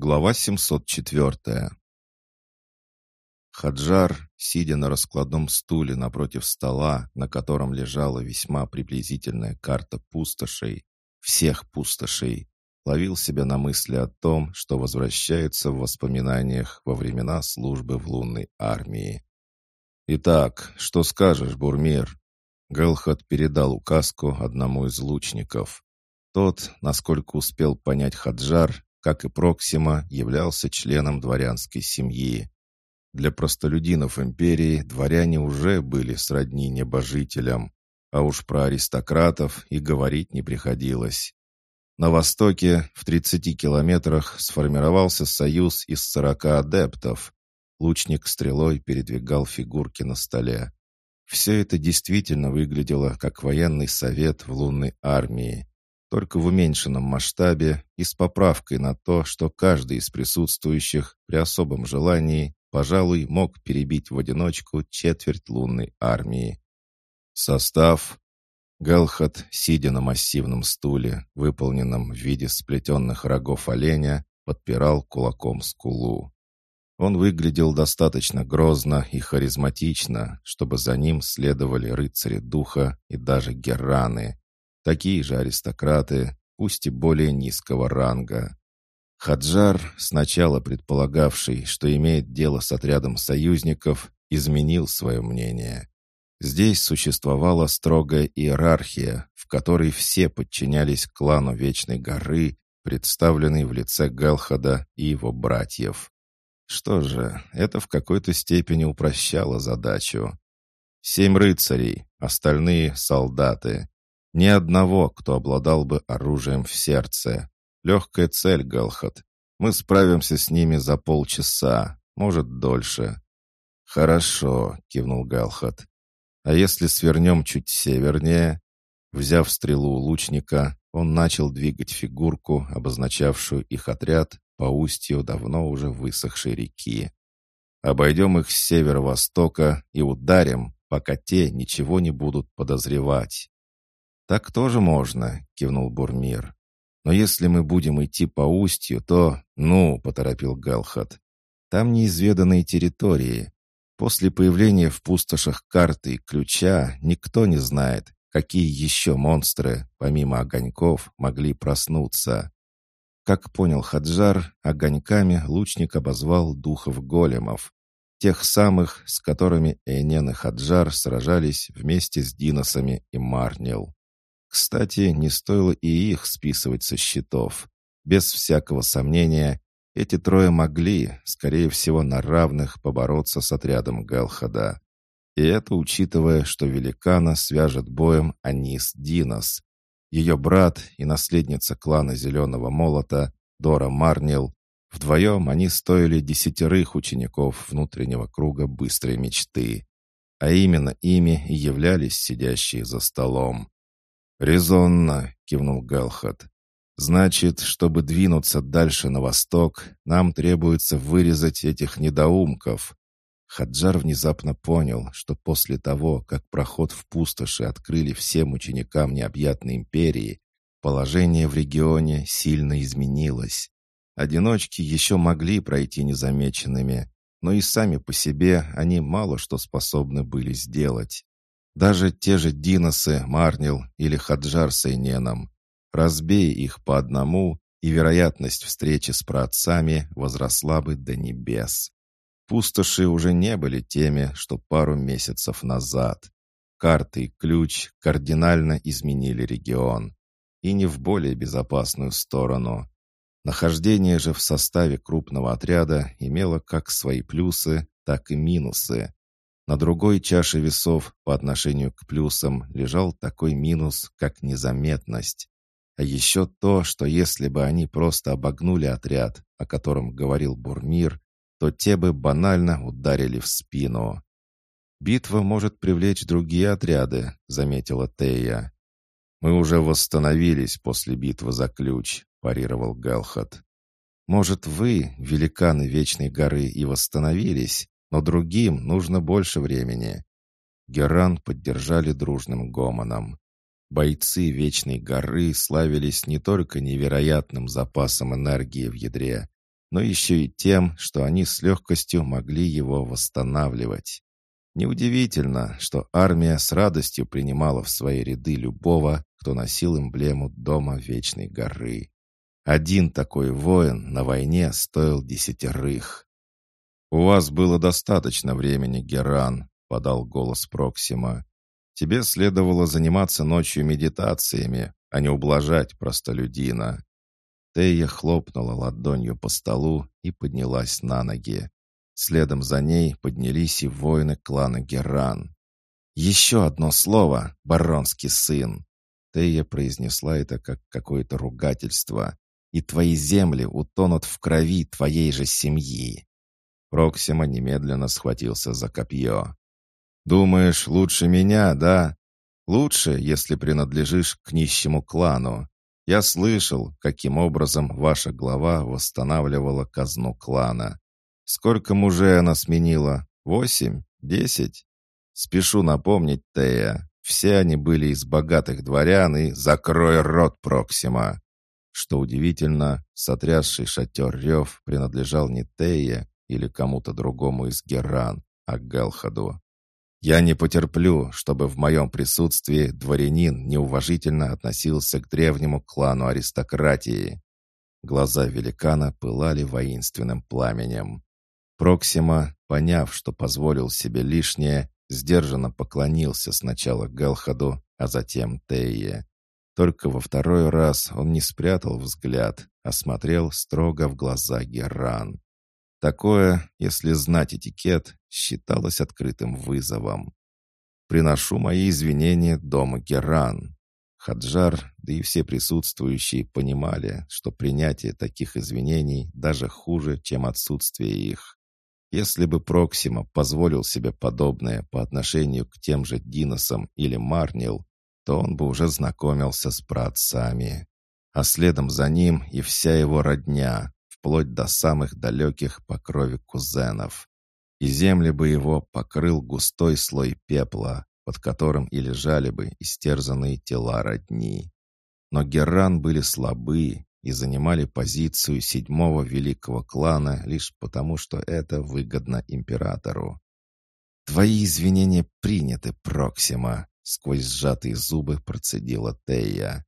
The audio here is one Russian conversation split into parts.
Глава 704. Хаджар, сидя на раскладном стуле напротив стола, на котором лежала весьма приблизительная карта пустошей, всех пустошей, ловил себя на мысли о том, что возвращается в воспоминаниях во времена службы в лунной армии. «Итак, что скажешь, Бурмир?» Гелхат передал указку одному из лучников. Тот, насколько успел понять Хаджар, как и Проксима, являлся членом дворянской семьи. Для простолюдинов империи дворяне уже были сродни небожителям, а уж про аристократов и говорить не приходилось. На востоке, в 30 километрах, сформировался союз из 40 адептов. Лучник стрелой передвигал фигурки на столе. Все это действительно выглядело как военный совет в лунной армии только в уменьшенном масштабе и с поправкой на то, что каждый из присутствующих при особом желании, пожалуй, мог перебить в одиночку четверть лунной армии. Состав. Галхат, сидя на массивном стуле, выполненном в виде сплетенных рогов оленя, подпирал кулаком скулу. Он выглядел достаточно грозно и харизматично, чтобы за ним следовали рыцари духа и даже гераны, Такие же аристократы, пусть и более низкого ранга. Хаджар, сначала предполагавший, что имеет дело с отрядом союзников, изменил свое мнение. Здесь существовала строгая иерархия, в которой все подчинялись клану Вечной горы, представленной в лице Галхада и его братьев. Что же, это в какой-то степени упрощало задачу. Семь рыцарей, остальные — солдаты. Ни одного, кто обладал бы оружием в сердце. Легкая цель, Галхат. Мы справимся с ними за полчаса, может, дольше. «Хорошо», — кивнул Галхат. «А если свернем чуть севернее?» Взяв стрелу у лучника, он начал двигать фигурку, обозначавшую их отряд, по устью давно уже высохшей реки. «Обойдем их с северо-востока и ударим, пока те ничего не будут подозревать». «Так тоже можно», — кивнул Бурмир. «Но если мы будем идти по устью, то...» «Ну», — поторопил Галхат. «Там неизведанные территории. После появления в пустошах карты и ключа никто не знает, какие еще монстры, помимо огоньков, могли проснуться». Как понял Хаджар, огоньками лучник обозвал духов големов, тех самых, с которыми Эйнен и Хаджар сражались вместе с Диносами и Марнил. Кстати, не стоило и их списывать со счетов. Без всякого сомнения, эти трое могли, скорее всего, на равных побороться с отрядом Галхада. И это учитывая, что великана свяжет боем Анис Динос. Ее брат и наследница клана Зеленого Молота, Дора Марнил, вдвоем они стоили десятерых учеников внутреннего круга быстрой мечты. А именно ими и являлись сидящие за столом. «Резонно», — кивнул Галхат. «Значит, чтобы двинуться дальше на восток, нам требуется вырезать этих недоумков». Хаджар внезапно понял, что после того, как проход в пустоши открыли всем ученикам необъятной империи, положение в регионе сильно изменилось. Одиночки еще могли пройти незамеченными, но и сами по себе они мало что способны были сделать. Даже те же Диносы, Марнил или Хаджар с Эйненом. Разбей их по одному, и вероятность встречи с праотцами возросла бы до небес. Пустоши уже не были теми, что пару месяцев назад. Карты и ключ кардинально изменили регион. И не в более безопасную сторону. Нахождение же в составе крупного отряда имело как свои плюсы, так и минусы. На другой чаше весов по отношению к плюсам лежал такой минус, как незаметность. А еще то, что если бы они просто обогнули отряд, о котором говорил Бурмир, то те бы банально ударили в спину. «Битва может привлечь другие отряды», — заметила Тея. «Мы уже восстановились после битвы за ключ», — парировал Галхат. «Может, вы, великаны Вечной горы, и восстановились, но другим нужно больше времени. Геран поддержали дружным гомоном. Бойцы Вечной горы славились не только невероятным запасом энергии в ядре, но еще и тем, что они с легкостью могли его восстанавливать. Неудивительно, что армия с радостью принимала в свои ряды любого, кто носил эмблему Дома Вечной Горы. Один такой воин на войне стоил десятерых. «У вас было достаточно времени, Геран», — подал голос Проксима. «Тебе следовало заниматься ночью медитациями, а не ублажать простолюдина». Тея хлопнула ладонью по столу и поднялась на ноги. Следом за ней поднялись и воины клана Геран. «Еще одно слово, баронский сын!» Тея произнесла это как какое-то ругательство. «И твои земли утонут в крови твоей же семьи!» Проксима немедленно схватился за копье. «Думаешь, лучше меня, да? Лучше, если принадлежишь к нищему клану. Я слышал, каким образом ваша глава восстанавливала казну клана. Сколько мужей она сменила? Восемь? Десять? Спешу напомнить, Тея, все они были из богатых дворян и «закрой рот, Проксима!» Что удивительно, сотрясший шатер рев принадлежал не Тее, или кому-то другому из Герран, а Галхаду. Я не потерплю, чтобы в моем присутствии дворянин неуважительно относился к древнему клану аристократии. Глаза великана пылали воинственным пламенем. Проксима, поняв, что позволил себе лишнее, сдержанно поклонился сначала Галхаду, а затем Тейе. Только во второй раз он не спрятал взгляд, а смотрел строго в глаза Герран. Такое, если знать этикет, считалось открытым вызовом. «Приношу мои извинения дома Геран». Хаджар, да и все присутствующие понимали, что принятие таких извинений даже хуже, чем отсутствие их. Если бы Проксима позволил себе подобное по отношению к тем же Диносам или Марнил, то он бы уже знакомился с праотцами. А следом за ним и вся его родня, вплоть до самых далеких по крови кузенов. И земли бы его покрыл густой слой пепла, под которым и лежали бы истерзанные тела родни. Но Герран были слабы и занимали позицию седьмого великого клана лишь потому, что это выгодно императору. «Твои извинения приняты, Проксима», — сквозь сжатые зубы процедила Тея.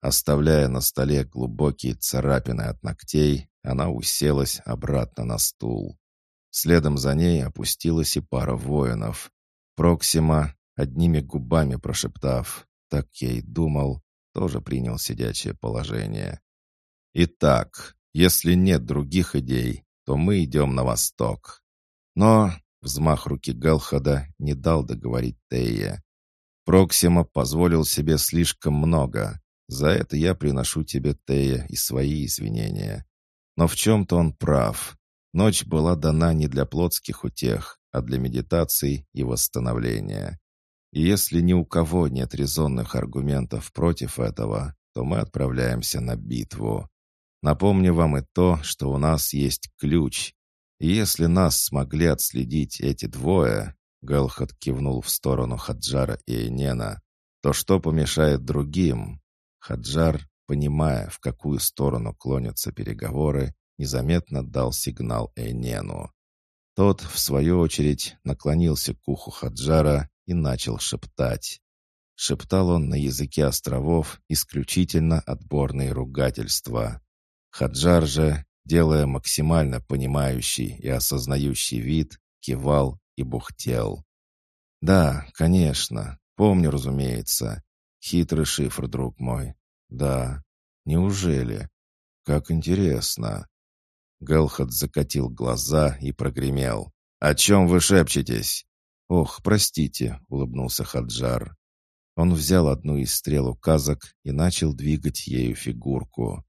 Оставляя на столе глубокие царапины от ногтей, она уселась обратно на стул. Следом за ней опустилась и пара воинов. Проксима, одними губами прошептав «Так я и думал», тоже принял сидячее положение. «Итак, если нет других идей, то мы идем на восток». Но взмах руки Галхада не дал договорить Тея. Проксима позволил себе слишком много. За это я приношу тебе, Тея, и свои извинения. Но в чем-то он прав. Ночь была дана не для плотских утех, а для медитаций и восстановления. И если ни у кого нет резонных аргументов против этого, то мы отправляемся на битву. Напомню вам и то, что у нас есть ключ. И если нас смогли отследить эти двое, Гэлхот кивнул в сторону Хаджара и Энена, то что помешает другим? Хаджар понимая, в какую сторону клонятся переговоры, незаметно дал сигнал Эйнену. Тот, в свою очередь, наклонился к уху Хаджара и начал шептать. Шептал он на языке островов исключительно отборные ругательства. Хаджар же, делая максимально понимающий и осознающий вид, кивал и бухтел. «Да, конечно, помню, разумеется. Хитрый шифр, друг мой. «Да. Неужели? Как интересно». Гелхот закатил глаза и прогремел. «О чем вы шепчетесь?» «Ох, простите», — улыбнулся Хаджар. Он взял одну из стрел указок и начал двигать ею фигурку.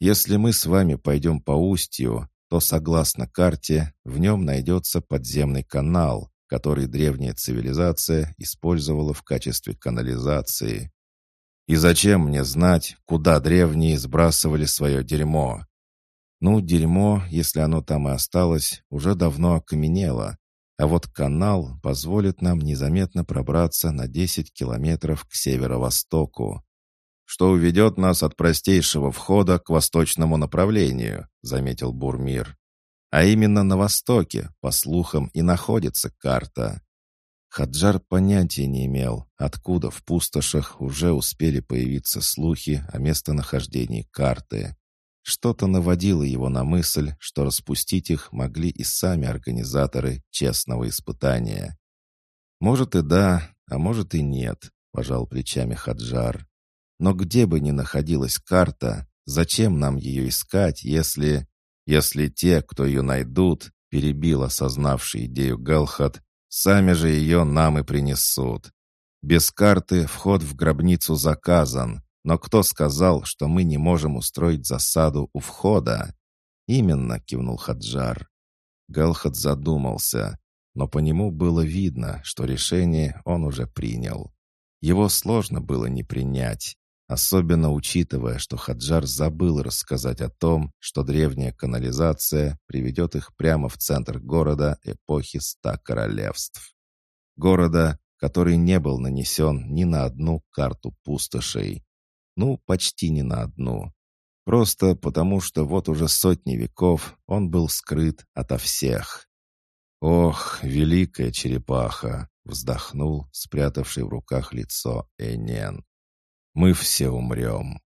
«Если мы с вами пойдем по устью, то, согласно карте, в нем найдется подземный канал, который древняя цивилизация использовала в качестве канализации. И зачем мне знать, куда древние сбрасывали свое дерьмо? Ну, дерьмо, если оно там и осталось, уже давно окаменело. А вот канал позволит нам незаметно пробраться на 10 километров к северо-востоку. что уведет нас от простейшего входа к восточному направлению», — заметил Бурмир. «А именно на востоке, по слухам, и находится карта». Хаджар понятия не имел, откуда в пустошах уже успели появиться слухи о местонахождении карты. Что-то наводило его на мысль, что распустить их могли и сами организаторы честного испытания. «Может и да, а может и нет», — пожал плечами Хаджар. «Но где бы ни находилась карта, зачем нам ее искать, если... Если те, кто ее найдут, перебил осознавший идею Галхат, сами же ее нам и принесут. Без карты вход в гробницу заказан, но кто сказал, что мы не можем устроить засаду у входа? Именно, кивнул Хаджар. Галхат задумался, но по нему было видно, что решение он уже принял. Его сложно было не принять, особенно учитывая, что Хаджар забыл рассказать о том, что древняя канализация приведет их прямо в центр города эпохи ста королевств. Города, который не был нанесен ни на одну карту пустошей. Ну, почти ни на одну. Просто потому, что вот уже сотни веков он был скрыт ото всех. «Ох, великая черепаха!» — вздохнул, спрятавший в руках лицо Энен. «Мы все умрем».